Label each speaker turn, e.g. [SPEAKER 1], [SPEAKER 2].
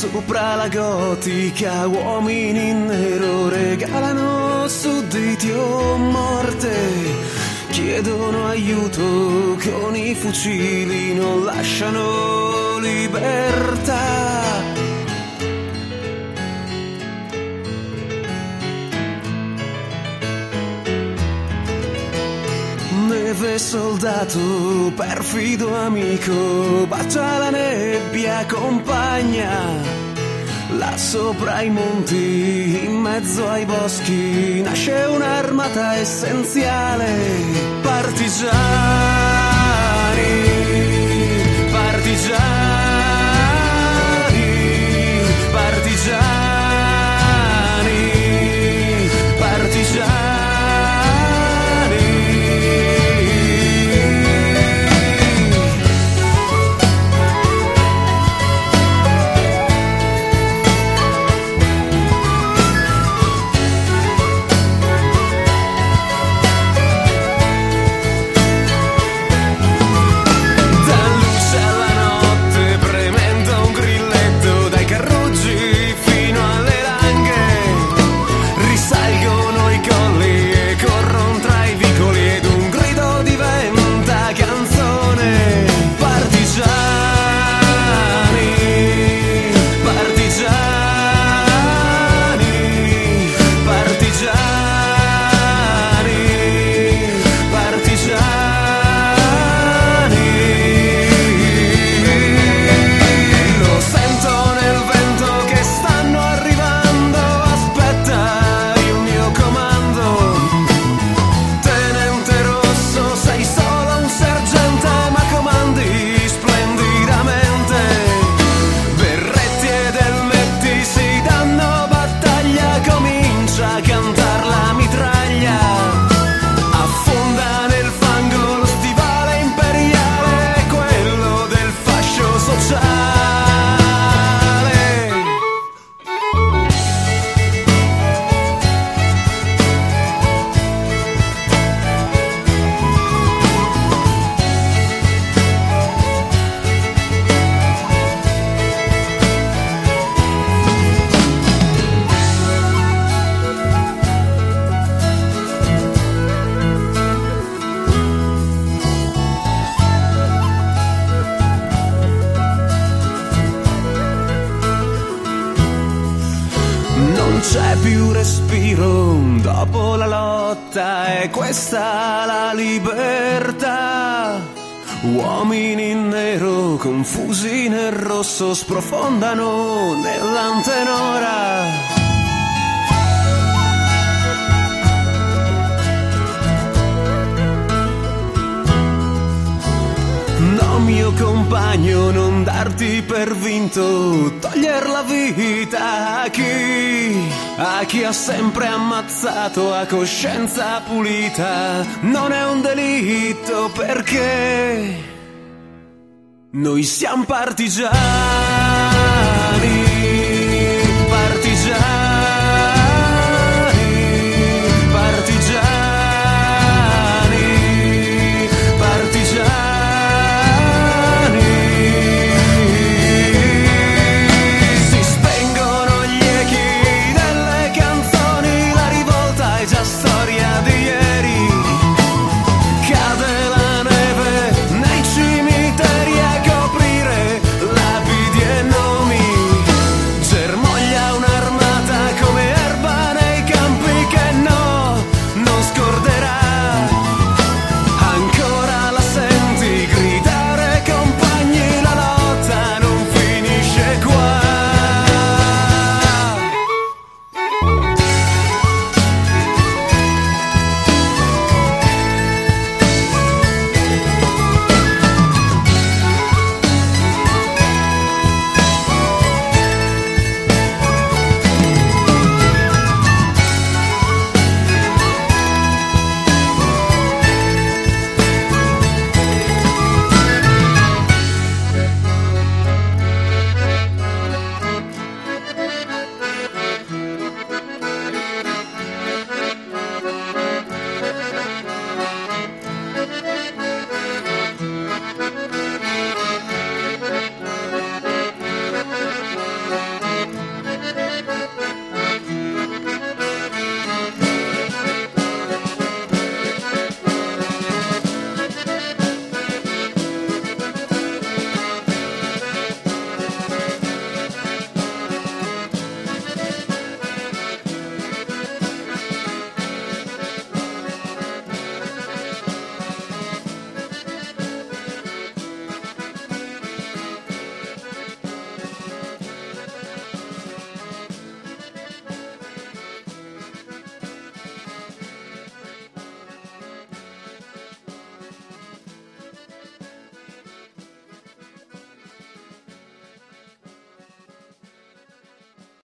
[SPEAKER 1] sopra la gotica, uomini in nero regalano sudditi o morte. Chiedono aiuto con i fucili, non lasciano libertà. Neve soldato, perfido amico, bacia la nebbia, compagna. Là sopra i monti, in mezzo ai boschi, nasce un'armata essenziale. Partigiani, C'è più respiro dopo la lotta, è questa la libertà. Uomini in nero, confusi nel rosso, sprofondano nell'antenora. Compagno, non darti per vinto, toglier la vita a chi, a chi ha sempre ammazzato a coscienza pulita, non è un delitto perché noi siamo partigiani.